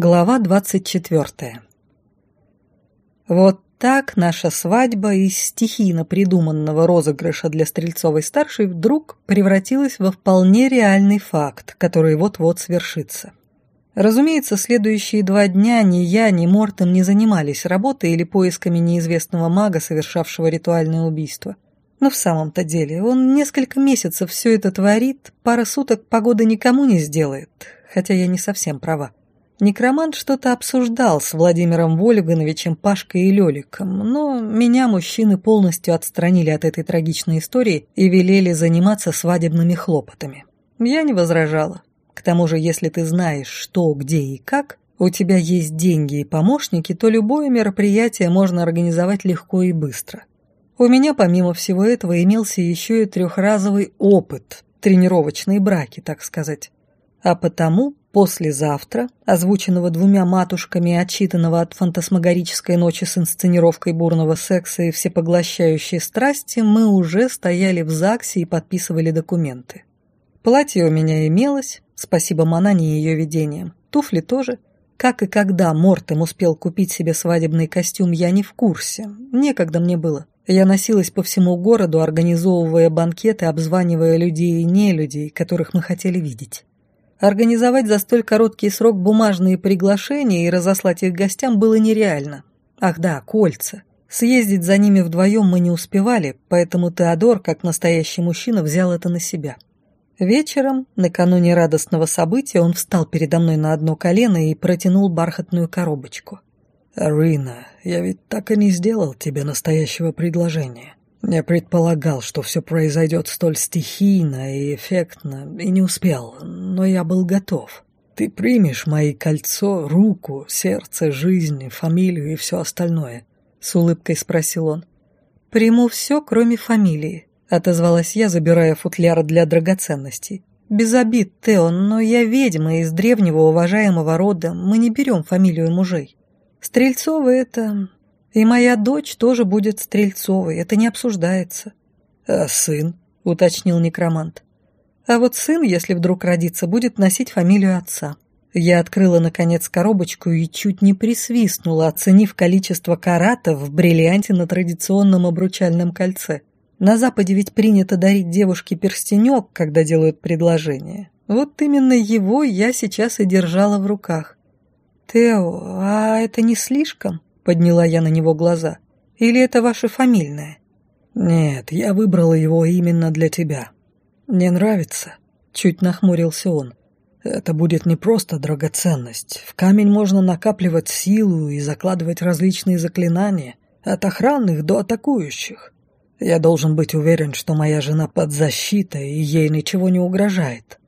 Глава 24. Вот так наша свадьба из стихийно придуманного розыгрыша для Стрельцовой-старшей вдруг превратилась во вполне реальный факт, который вот-вот свершится. Разумеется, следующие два дня ни я, ни Мортон не занимались работой или поисками неизвестного мага, совершавшего ритуальное убийство. Но в самом-то деле он несколько месяцев все это творит, пара суток погода никому не сделает, хотя я не совсем права. Некромант что-то обсуждал с Владимиром Вольгановичем, Пашкой и Лёликом, но меня мужчины полностью отстранили от этой трагичной истории и велели заниматься свадебными хлопотами. Я не возражала. К тому же, если ты знаешь, что, где и как, у тебя есть деньги и помощники, то любое мероприятие можно организовать легко и быстро. У меня, помимо всего этого, имелся еще и трехразовый опыт, тренировочные браки, так сказать. А потому послезавтра, озвученного двумя матушками отчитанного от фантасмагорической ночи с инсценировкой бурного секса и всепоглощающей страсти, мы уже стояли в ЗАГСе и подписывали документы. Платье у меня имелось, спасибо Манане и ее видениям, туфли тоже. Как и когда Мортем успел купить себе свадебный костюм, я не в курсе, некогда мне было. Я носилась по всему городу, организовывая банкеты, обзванивая людей и нелюдей, которых мы хотели видеть. Организовать за столь короткий срок бумажные приглашения и разослать их гостям было нереально. Ах да, кольца. Съездить за ними вдвоем мы не успевали, поэтому Теодор, как настоящий мужчина, взял это на себя. Вечером, накануне радостного события, он встал передо мной на одно колено и протянул бархатную коробочку. «Рина, я ведь так и не сделал тебе настоящего предложения. Не предполагал, что все произойдет столь стихийно и эффектно, и не успел, но я был готов. Ты примешь мои кольцо, руку, сердце, жизнь, фамилию и все остальное?» — с улыбкой спросил он. «Приму все, кроме фамилии», — отозвалась я, забирая футляр для драгоценностей. «Без обид, Тео, но я ведьма из древнего уважаемого рода, мы не берем фамилию мужей. Стрельцова — это и моя дочь тоже будет Стрельцовой, это не обсуждается. А сын? уточнил некромант. А вот сын, если вдруг родится, будет носить фамилию отца. Я открыла, наконец, коробочку и чуть не присвистнула, оценив количество каратов в бриллианте на традиционном обручальном кольце. На Западе ведь принято дарить девушке перстенек, когда делают предложение. Вот именно его я сейчас и держала в руках. «Тео, а это не слишком?» Подняла я на него глаза. «Или это ваше фамильное?» «Нет, я выбрала его именно для тебя. Мне нравится», — чуть нахмурился он. «Это будет не просто драгоценность. В камень можно накапливать силу и закладывать различные заклинания, от охранных до атакующих. Я должен быть уверен, что моя жена под защитой, и ей ничего не угрожает».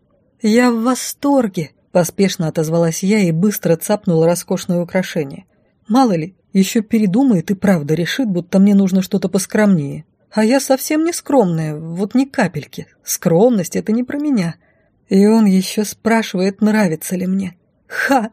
«Я в восторге!» — поспешно отозвалась я и быстро цапнула роскошное украшение. «Мало ли, еще передумает и правда решит, будто мне нужно что-то поскромнее. А я совсем не скромная, вот ни капельки. Скромность — это не про меня. И он еще спрашивает, нравится ли мне. Ха!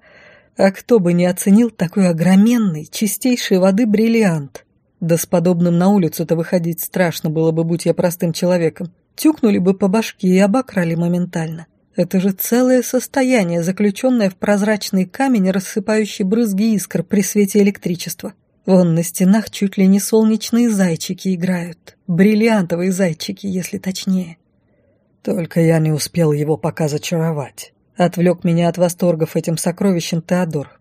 А кто бы не оценил такой огроменный, чистейшей воды бриллиант? Да с подобным на улицу-то выходить страшно было бы, будь я простым человеком. Тюкнули бы по башке и обокрали моментально. Это же целое состояние, заключенное в прозрачный камень, рассыпающий брызги искр при свете электричества. Вон на стенах чуть ли не солнечные зайчики играют. Бриллиантовые зайчики, если точнее. Только я не успел его пока зачаровать. Отвлек меня от восторгов этим сокровищем Теодор.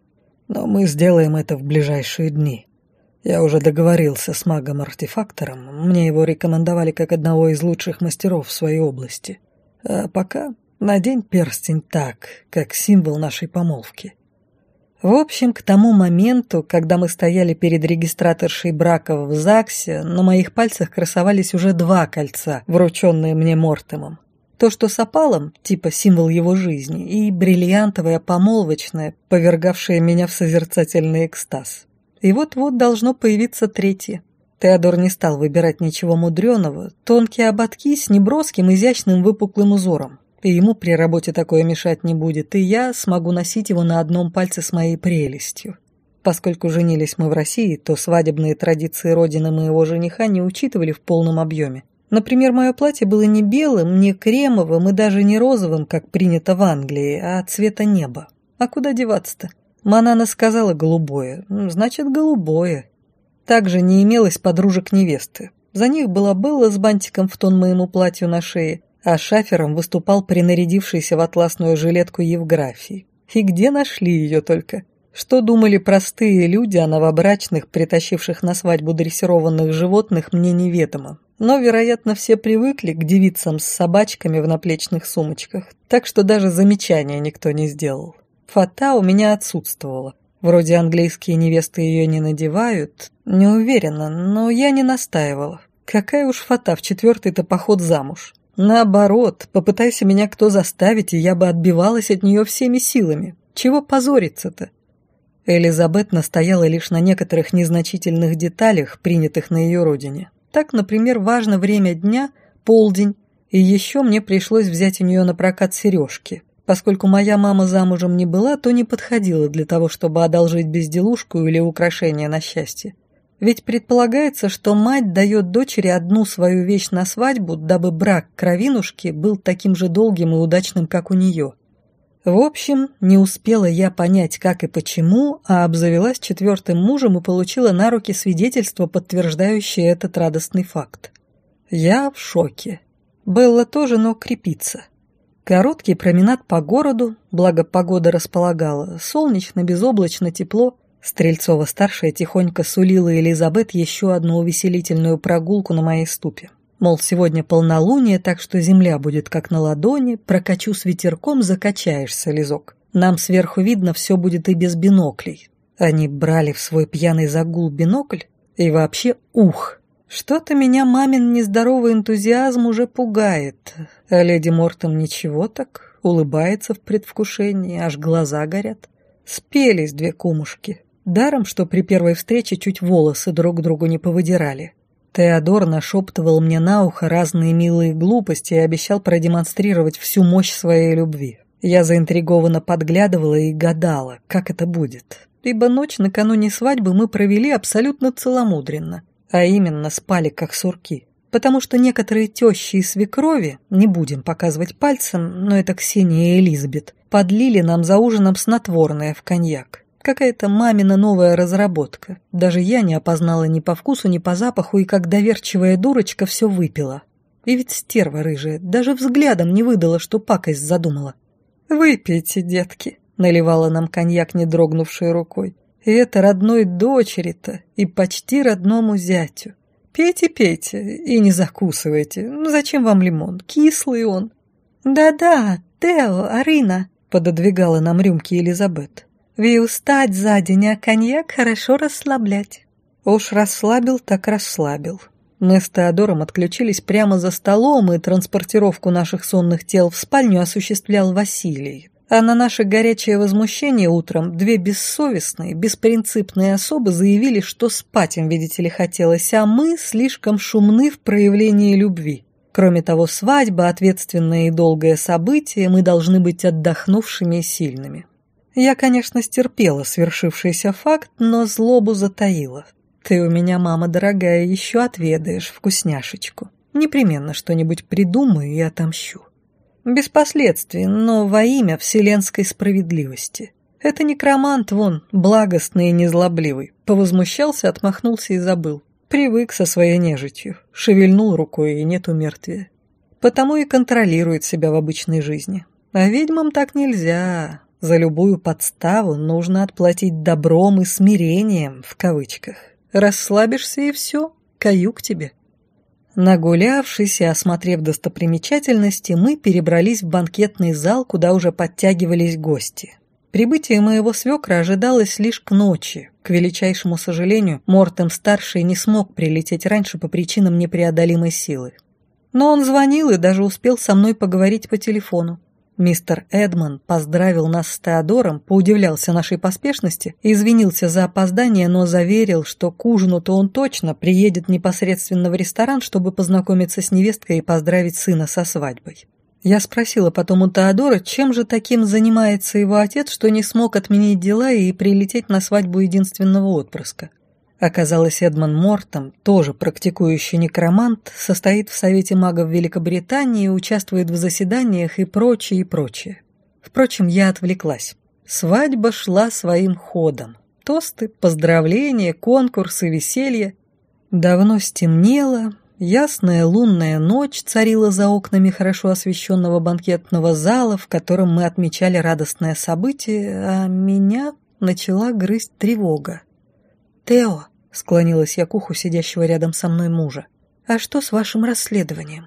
Но мы сделаем это в ближайшие дни. Я уже договорился с магом-артефактором, мне его рекомендовали как одного из лучших мастеров в своей области. А пока Надень перстень так, как символ нашей помолвки. В общем, к тому моменту, когда мы стояли перед регистраторшей браков в ЗАГСе, на моих пальцах красовались уже два кольца, врученные мне Мортемом. То, что с опалом, типа символ его жизни, и бриллиантовое помолвочное, повергавшее меня в созерцательный экстаз. И вот-вот должно появиться третье. Теодор не стал выбирать ничего мудреного, тонкие ободки с неброским изящным выпуклым узором и ему при работе такое мешать не будет, и я смогу носить его на одном пальце с моей прелестью. Поскольку женились мы в России, то свадебные традиции родины моего жениха не учитывали в полном объеме. Например, мое платье было не белым, не кремовым и даже не розовым, как принято в Англии, а цвета неба. А куда деваться-то? Манана сказала голубое, значит голубое. Также не имелось подружек невесты. За них была Белла с бантиком в тон моему платью на шее, а шафером выступал принарядившийся в атласную жилетку Евграфий. И где нашли ее только? Что думали простые люди о новобрачных, притащивших на свадьбу дрессированных животных, мне неведомо. Но, вероятно, все привыкли к девицам с собачками в наплечных сумочках, так что даже замечания никто не сделал. Фата у меня отсутствовала. Вроде английские невесты ее не надевают. Не уверена, но я не настаивала. Какая уж фата в четвертый-то поход замуж. Наоборот, попытайся меня кто заставить, и я бы отбивалась от нее всеми силами. Чего позориться-то? Элизабет настояла лишь на некоторых незначительных деталях, принятых на ее родине. Так, например, важно время дня, полдень, и еще мне пришлось взять у нее на прокат сережки. Поскольку моя мама замужем не была, то не подходила для того, чтобы одолжить безделушку или украшение на счастье. Ведь предполагается, что мать дает дочери одну свою вещь на свадьбу, дабы брак кровинушки был таким же долгим и удачным, как у нее. В общем, не успела я понять, как и почему, а обзавелась четвертым мужем и получила на руки свидетельство, подтверждающее этот радостный факт. Я в шоке. Белла тоже, но крепится. Короткий променад по городу, благо погода располагала, солнечно, безоблачно, тепло. Стрельцова-старшая тихонько сулила Элизабет еще одну увеселительную прогулку на моей ступе. Мол, сегодня полнолуние, так что земля будет как на ладони, прокачу с ветерком, закачаешься, Лизок. Нам сверху видно, все будет и без биноклей. Они брали в свой пьяный загул бинокль и вообще ух, что-то меня мамин нездоровый энтузиазм уже пугает, а леди Мортон ничего так, улыбается в предвкушении, аж глаза горят. Спелись две кумушки. Даром, что при первой встрече чуть волосы друг другу не повыдирали. Теодор нашептывал мне на ухо разные милые глупости и обещал продемонстрировать всю мощь своей любви. Я заинтригованно подглядывала и гадала, как это будет. Ибо ночь накануне свадьбы мы провели абсолютно целомудренно а именно спали как сурки. Потому что некоторые тещи и свекрови, не будем показывать пальцем, но это Ксения и Элизабет, подлили нам за ужином снотворное в коньяк. Какая-то мамина новая разработка. Даже я не опознала ни по вкусу, ни по запаху, и как доверчивая дурочка все выпила. И ведь стерва рыжая даже взглядом не выдала, что пакость задумала. «Выпейте, детки», — наливала нам коньяк, не дрогнувшей рукой. И это родной дочери-то и почти родному зятю. Пейте, пейте и не закусывайте. Зачем вам лимон? Кислый он. Да-да, Тео, Арина, пододвигала нам рюмки Елизабет. Ви устать за день, а коньяк хорошо расслаблять. Уж расслабил, так расслабил. Мы с Теодором отключились прямо за столом, и транспортировку наших сонных тел в спальню осуществлял Василий, а на наше горячее возмущение утром две бессовестные, беспринципные особы заявили, что спать им, видите ли, хотелось, а мы слишком шумны в проявлении любви. Кроме того, свадьба – ответственное и долгое событие, мы должны быть отдохнувшими и сильными. Я, конечно, стерпела свершившийся факт, но злобу затаила. Ты у меня, мама дорогая, еще отведаешь вкусняшечку. Непременно что-нибудь придумаю и отомщу. Без последствий, но во имя вселенской справедливости. Это некромант вон, благостный и незлобливый. Повозмущался, отмахнулся и забыл. Привык со своей нежитью. Шевельнул рукой, и нету мертвия. Потому и контролирует себя в обычной жизни. А ведьмам так нельзя. За любую подставу нужно отплатить добром и смирением, в кавычках. Расслабишься и все, каюк тебе. Нагулявшись и осмотрев достопримечательности, мы перебрались в банкетный зал, куда уже подтягивались гости. Прибытие моего свекра ожидалось лишь к ночи. К величайшему сожалению, Мортем-старший не смог прилететь раньше по причинам непреодолимой силы. Но он звонил и даже успел со мной поговорить по телефону. Мистер Эдмон поздравил нас с Теодором, поудивлялся нашей поспешности, извинился за опоздание, но заверил, что к ужину-то он точно приедет непосредственно в ресторан, чтобы познакомиться с невесткой и поздравить сына со свадьбой. Я спросила потом у Теодора, чем же таким занимается его отец, что не смог отменить дела и прилететь на свадьбу единственного отпрыска. Оказалось, Эдмон Мортом, тоже практикующий некромант, состоит в Совете магов Великобритании, участвует в заседаниях и прочее, и прочее. Впрочем, я отвлеклась. Свадьба шла своим ходом. Тосты, поздравления, конкурсы, веселье. Давно стемнело, ясная лунная ночь царила за окнами хорошо освещенного банкетного зала, в котором мы отмечали радостное событие, а меня начала грызть тревога. «Тео», — склонилась я к уху сидящего рядом со мной мужа, — «а что с вашим расследованием?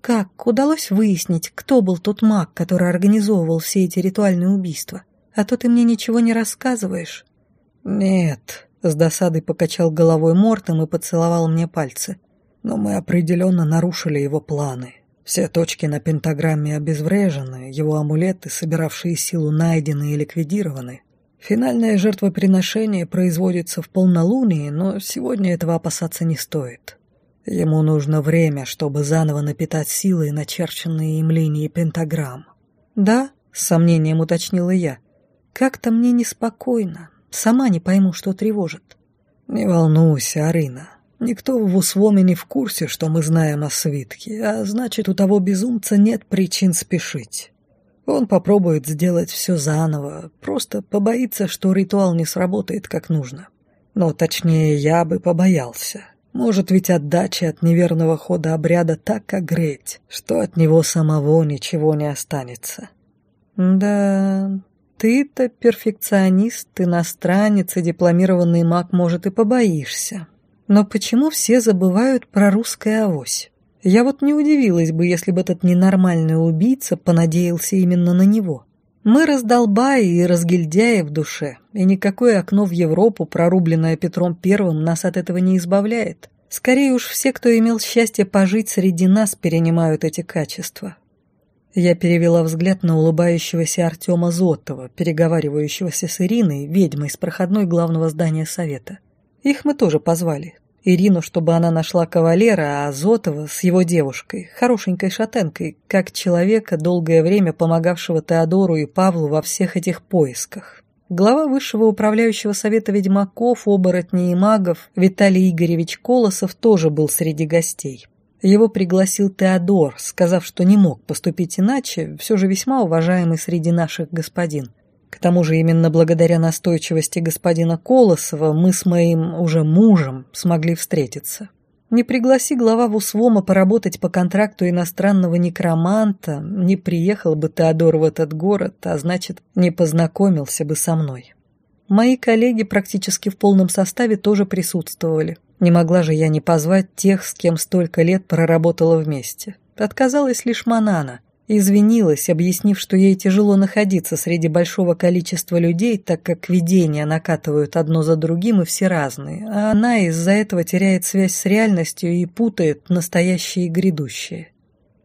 Как удалось выяснить, кто был тот маг, который организовывал все эти ритуальные убийства? А то ты мне ничего не рассказываешь». «Нет», — с досадой покачал головой Мортом и поцеловал мне пальцы. «Но мы определенно нарушили его планы. Все точки на пентаграмме обезврежены, его амулеты, собиравшие силу, найдены и ликвидированы. Финальное жертвоприношение производится в полнолуние, но сегодня этого опасаться не стоит. Ему нужно время, чтобы заново напитать силой начерченные им линии пентаграмм. «Да», — с сомнением уточнила я, — «как-то мне неспокойно, Сама не пойму, что тревожит. Не волнуйся, Арина. Никто в Усвоме не в курсе, что мы знаем о свитке, а значит, у того безумца нет причин спешить. Он попробует сделать все заново, просто побоится, что ритуал не сработает как нужно. Но точнее, я бы побоялся. Может ведь отдача от неверного хода обряда так огреть, что от него самого ничего не останется. Да, ты-то перфекционист, иностранец и дипломированный маг, может, и побоишься. Но почему все забывают про русское авось? Я вот не удивилась бы, если бы этот ненормальный убийца понадеялся именно на него. Мы раздолбаи и разгильдяи в душе, и никакое окно в Европу, прорубленное Петром Первым, нас от этого не избавляет. Скорее уж все, кто имел счастье пожить среди нас, перенимают эти качества. Я перевела взгляд на улыбающегося Артема Зотова, переговаривающегося с Ириной, ведьмой с проходной главного здания совета. Их мы тоже позвали. Ирину, чтобы она нашла кавалера, а Зотова с его девушкой, хорошенькой шатенкой, как человека, долгое время помогавшего Теодору и Павлу во всех этих поисках. Глава высшего управляющего совета ведьмаков, оборотней и магов Виталий Игоревич Колосов тоже был среди гостей. Его пригласил Теодор, сказав, что не мог поступить иначе, все же весьма уважаемый среди наших господин. К тому же именно благодаря настойчивости господина Колосова мы с моим уже мужем смогли встретиться. Не пригласи глава Вусвома поработать по контракту иностранного некроманта, не приехал бы Теодор в этот город, а значит, не познакомился бы со мной. Мои коллеги практически в полном составе тоже присутствовали. Не могла же я не позвать тех, с кем столько лет проработала вместе. Отказалась лишь Манана. Извинилась, объяснив, что ей тяжело находиться среди большого количества людей, так как видения накатывают одно за другим и все разные, а она из-за этого теряет связь с реальностью и путает настоящее и грядущее.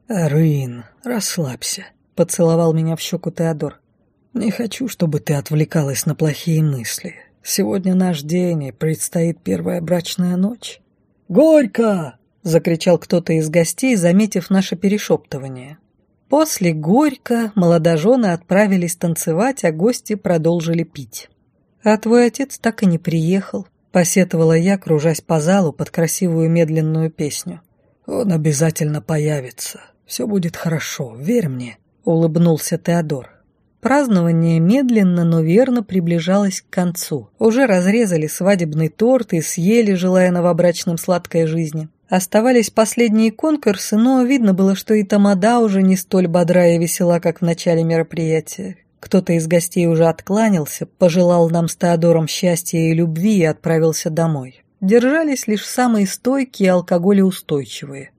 «Рын, расслабься», — поцеловал меня в щеку Теодор. «Не хочу, чтобы ты отвлекалась на плохие мысли. Сегодня наш день, и предстоит первая брачная ночь». «Горько!» — закричал кто-то из гостей, заметив наше перешептывание. После «Горько» молодожены отправились танцевать, а гости продолжили пить. «А твой отец так и не приехал», — посетовала я, кружась по залу под красивую медленную песню. «Он обязательно появится. Все будет хорошо, верь мне», — улыбнулся Теодор. Празднование медленно, но верно приближалось к концу. Уже разрезали свадебный торт и съели, желая новобрачным сладкой жизни. Оставались последние конкурсы, но видно было, что и тамада уже не столь бодра и весела, как в начале мероприятия. Кто-то из гостей уже откланялся, пожелал нам с Теодором счастья и любви и отправился домой. Держались лишь самые стойкие алкоголеустойчивые.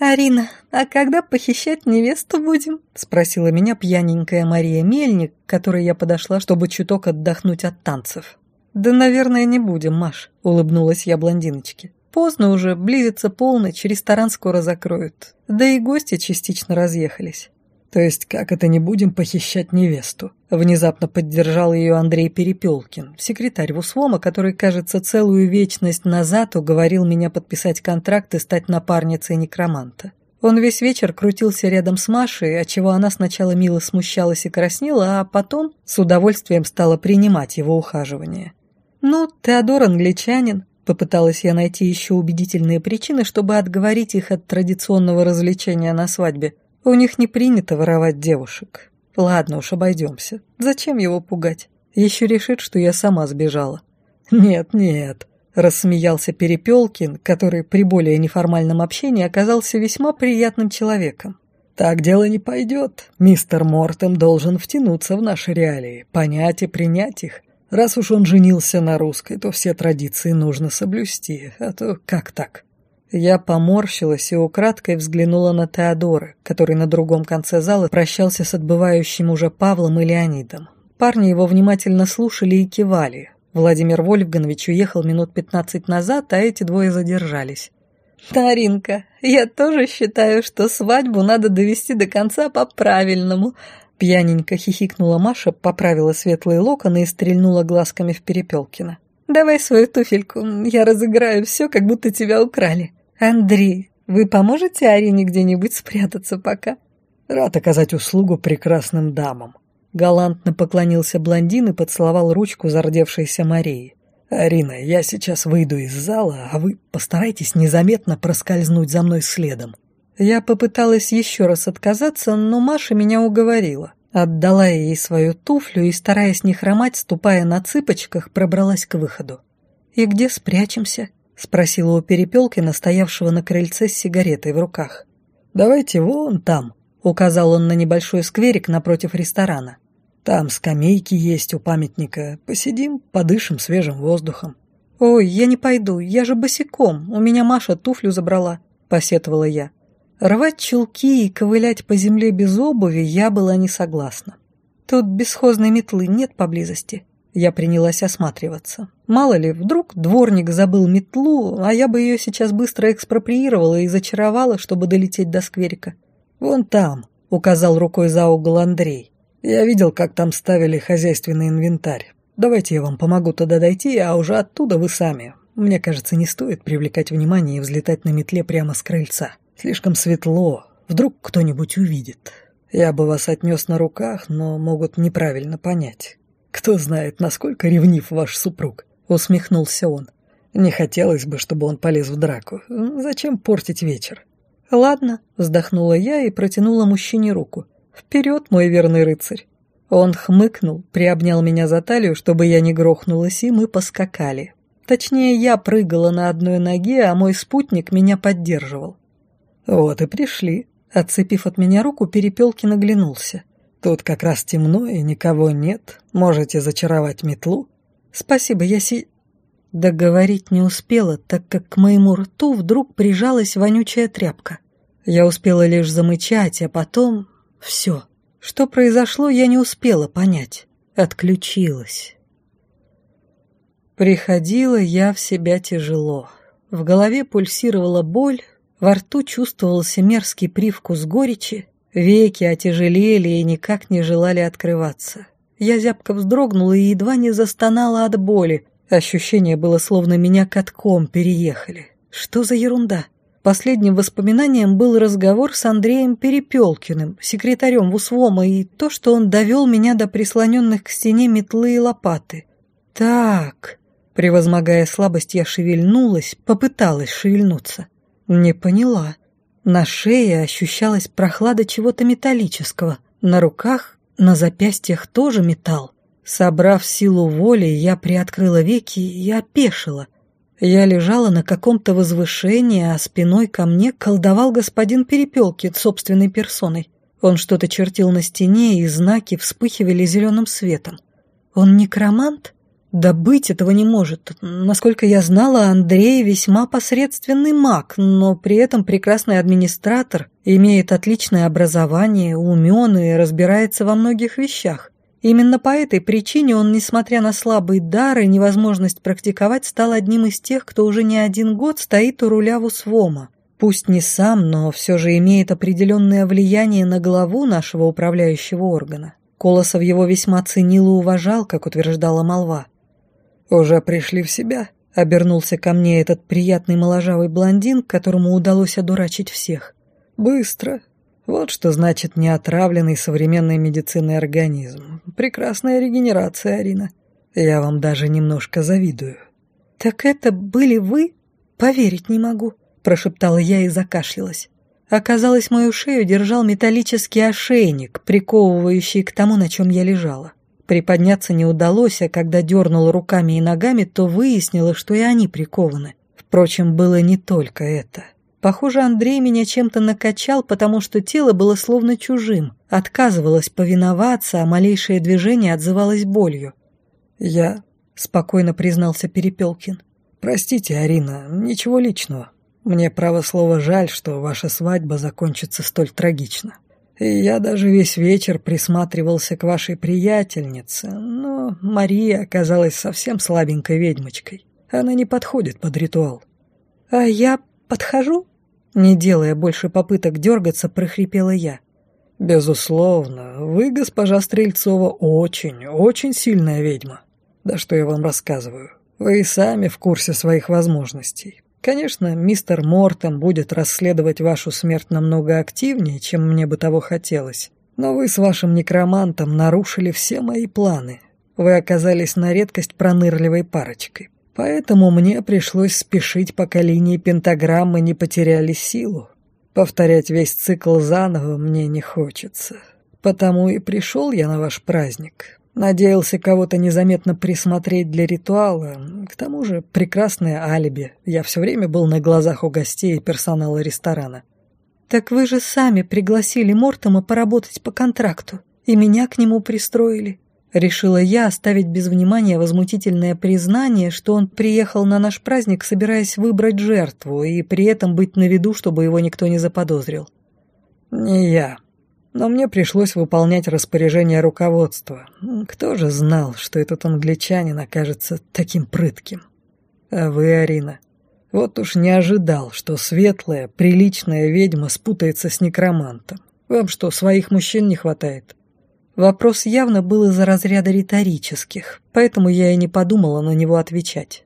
«Арина, а когда похищать невесту будем?» — спросила меня пьяненькая Мария Мельник, к которой я подошла, чтобы чуток отдохнуть от танцев. «Да, наверное, не будем, Маш», — улыбнулась я блондиночке. «Поздно уже, близится полночь, ресторан скоро закроют. Да и гости частично разъехались». «То есть как это не будем похищать невесту?» Внезапно поддержал ее Андрей Перепелкин, секретарь ВУСВОМа, который, кажется, целую вечность назад уговорил меня подписать контракт и стать напарницей некроманта. Он весь вечер крутился рядом с Машей, отчего она сначала мило смущалась и краснела, а потом с удовольствием стала принимать его ухаживание. «Ну, Теодор англичанин», — попыталась я найти еще убедительные причины, чтобы отговорить их от традиционного развлечения на свадьбе. У них не принято воровать девушек. Ладно уж, обойдемся. Зачем его пугать? Еще решит, что я сама сбежала. Нет, нет, рассмеялся Перепелкин, который при более неформальном общении оказался весьма приятным человеком. Так дело не пойдет. Мистер Мортем должен втянуться в наши реалии, понять и принять их. Раз уж он женился на русской, то все традиции нужно соблюсти, а то как так? Я поморщилась и украдкой взглянула на Теодора, который на другом конце зала прощался с отбывающим уже Павлом и Леонидом. Парни его внимательно слушали и кивали. Владимир Вольфганович уехал минут пятнадцать назад, а эти двое задержались. «Таринка, я тоже считаю, что свадьбу надо довести до конца по-правильному», Пьяненько хихикнула Маша, поправила светлые локоны и стрельнула глазками в Перепелкина. «Давай свою туфельку, я разыграю все, как будто тебя украли». «Андрей, вы поможете Арине где-нибудь спрятаться пока?» «Рад оказать услугу прекрасным дамам». Галантно поклонился блондин и поцеловал ручку зардевшейся Марии. «Арина, я сейчас выйду из зала, а вы постарайтесь незаметно проскользнуть за мной следом». Я попыталась еще раз отказаться, но Маша меня уговорила. Отдала ей свою туфлю и, стараясь не хромать, ступая на цыпочках, пробралась к выходу. «И где спрячемся?» — спросила у Перепелкина, стоявшего на крыльце с сигаретой в руках. «Давайте вон там», — указал он на небольшой скверик напротив ресторана. «Там скамейки есть у памятника. Посидим, подышим свежим воздухом». «Ой, я не пойду, я же босиком, у меня Маша туфлю забрала», — посетовала я. Рвать чулки и ковылять по земле без обуви я была не согласна. Тут бесхозной метлы нет поблизости. Я принялась осматриваться. Мало ли, вдруг дворник забыл метлу, а я бы ее сейчас быстро экспроприировала и зачаровала, чтобы долететь до скверика. «Вон там», — указал рукой за угол Андрей. «Я видел, как там ставили хозяйственный инвентарь. Давайте я вам помогу туда дойти, а уже оттуда вы сами. Мне кажется, не стоит привлекать внимание и взлетать на метле прямо с крыльца. Слишком светло, вдруг кто-нибудь увидит. Я бы вас отнес на руках, но могут неправильно понять. «Кто знает, насколько ревнив ваш супруг», — усмехнулся он. «Не хотелось бы, чтобы он полез в драку. Зачем портить вечер?» «Ладно», — вздохнула я и протянула мужчине руку. «Вперед, мой верный рыцарь!» Он хмыкнул, приобнял меня за талию, чтобы я не грохнулась, и мы поскакали. Точнее, я прыгала на одной ноге, а мой спутник меня поддерживал. «Вот и пришли», — отцепив от меня руку, Перепелки наглянулся. Тут как раз темно и никого нет. Можете зачаровать метлу. Спасибо, я си... Договорить не успела, так как к моему рту вдруг прижалась вонючая тряпка. Я успела лишь замычать, а потом... Все. Что произошло, я не успела понять. Отключилась. Приходила я в себя тяжело. В голове пульсировала боль, во рту чувствовался мерзкий привкус горечи, Веки отяжелели и никак не желали открываться. Я зябко вздрогнула и едва не застонала от боли. Ощущение было, словно меня катком переехали. Что за ерунда? Последним воспоминанием был разговор с Андреем Перепелкиным, секретарем ВУСВОМа, и то, что он довел меня до прислоненных к стене метлы и лопаты. Так, превозмогая слабость, я шевельнулась, попыталась шевельнуться. Не поняла. На шее ощущалась прохлада чего-то металлического. На руках, на запястьях тоже металл. Собрав силу воли, я приоткрыла веки и опешила. Я лежала на каком-то возвышении, а спиной ко мне колдовал господин Перепелкин собственной персоной. Он что-то чертил на стене, и знаки вспыхивали зеленым светом. Он некромант? Да быть этого не может. Насколько я знала, Андрей весьма посредственный маг, но при этом прекрасный администратор, имеет отличное образование, умен и разбирается во многих вещах. Именно по этой причине он, несмотря на слабый дар и невозможность практиковать, стал одним из тех, кто уже не один год стоит у руля ВУСВОМа. Пусть не сам, но все же имеет определенное влияние на главу нашего управляющего органа. Колосов его весьма ценил и уважал, как утверждала молва. «Уже пришли в себя?» — обернулся ко мне этот приятный моложавый блондин, которому удалось одурачить всех. «Быстро. Вот что значит неотравленный современной медициной организм. Прекрасная регенерация, Арина. Я вам даже немножко завидую». «Так это были вы? Поверить не могу», — прошептала я и закашлялась. Оказалось, мою шею держал металлический ошейник, приковывающий к тому, на чем я лежала. Приподняться не удалось, а когда дернула руками и ногами, то выяснила, что и они прикованы. Впрочем, было не только это. Похоже, Андрей меня чем-то накачал, потому что тело было словно чужим, отказывалось повиноваться, а малейшее движение отзывалось болью. «Я...» — спокойно признался Перепелкин. «Простите, Арина, ничего личного. Мне, право слово, жаль, что ваша свадьба закончится столь трагично. И я даже весь вечер присматривался к вашей приятельнице, но Мария оказалась совсем слабенькой ведьмочкой. Она не подходит под ритуал». «А я подхожу?» Не делая больше попыток дергаться, прохрипела я. «Безусловно, вы, госпожа Стрельцова, очень, очень сильная ведьма. Да что я вам рассказываю. Вы и сами в курсе своих возможностей. Конечно, мистер Мортон будет расследовать вашу смерть намного активнее, чем мне бы того хотелось. Но вы с вашим некромантом нарушили все мои планы. Вы оказались на редкость пронырливой парочкой. Поэтому мне пришлось спешить, пока линии пентаграммы не потеряли силу. Повторять весь цикл заново мне не хочется. Потому и пришел я на ваш праздник. Надеялся кого-то незаметно присмотреть для ритуала. К тому же прекрасное алиби. Я все время был на глазах у гостей и персонала ресторана. «Так вы же сами пригласили Мортома поработать по контракту, и меня к нему пристроили. Решила я оставить без внимания возмутительное признание, что он приехал на наш праздник, собираясь выбрать жертву, и при этом быть на виду, чтобы его никто не заподозрил. «Не я. Но мне пришлось выполнять распоряжение руководства. Кто же знал, что этот англичанин окажется таким прытким? А вы, Арина, вот уж не ожидал, что светлая, приличная ведьма спутается с некромантом. Вам что, своих мужчин не хватает?» Вопрос явно был из-за разряда риторических, поэтому я и не подумала на него отвечать.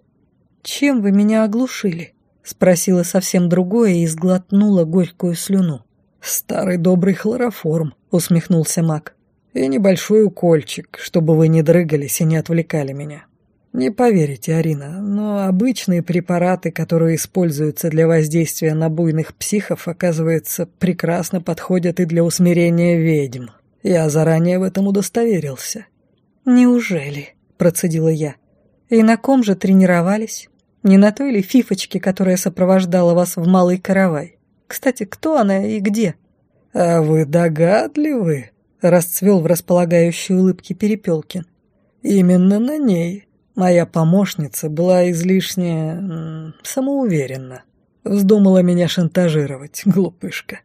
«Чем вы меня оглушили?» — спросила совсем другое и сглотнула горькую слюну. «Старый добрый хлороформ», — усмехнулся маг. «И небольшой укольчик, чтобы вы не дрыгались и не отвлекали меня. Не поверите, Арина, но обычные препараты, которые используются для воздействия на буйных психов, оказывается, прекрасно подходят и для усмирения ведьм». Я заранее в этом удостоверился. «Неужели?» – процедила я. «И на ком же тренировались? Не на той ли фифочке, которая сопровождала вас в Малый Каравай? Кстати, кто она и где?» «А вы догадливы?» – расцвел в располагающей улыбке Перепелкин. «Именно на ней. Моя помощница была излишне... Самоуверенна. Вздумала меня шантажировать, глупышка».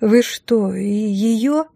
«Вы что, и ее?»